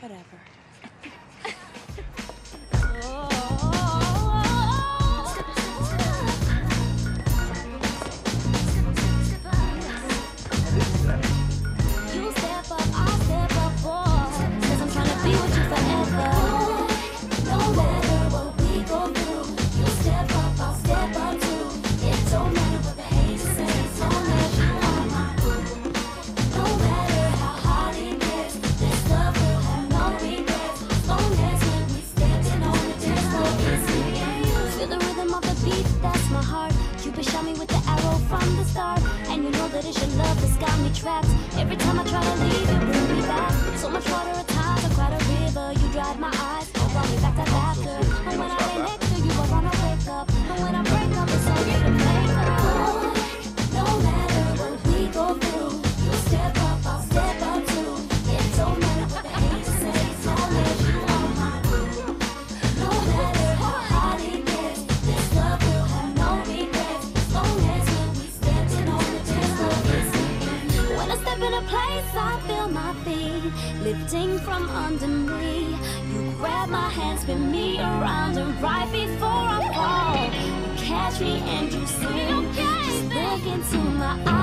Whatever. and shot me with the arrow from the start. And you know that it's your love that's got me trapped. Every time I try to leave. In a place I feel my feet lifting from under me. You grab my hands, spin me around, and right before I fall, you catch me and you sing. Just look into my eyes.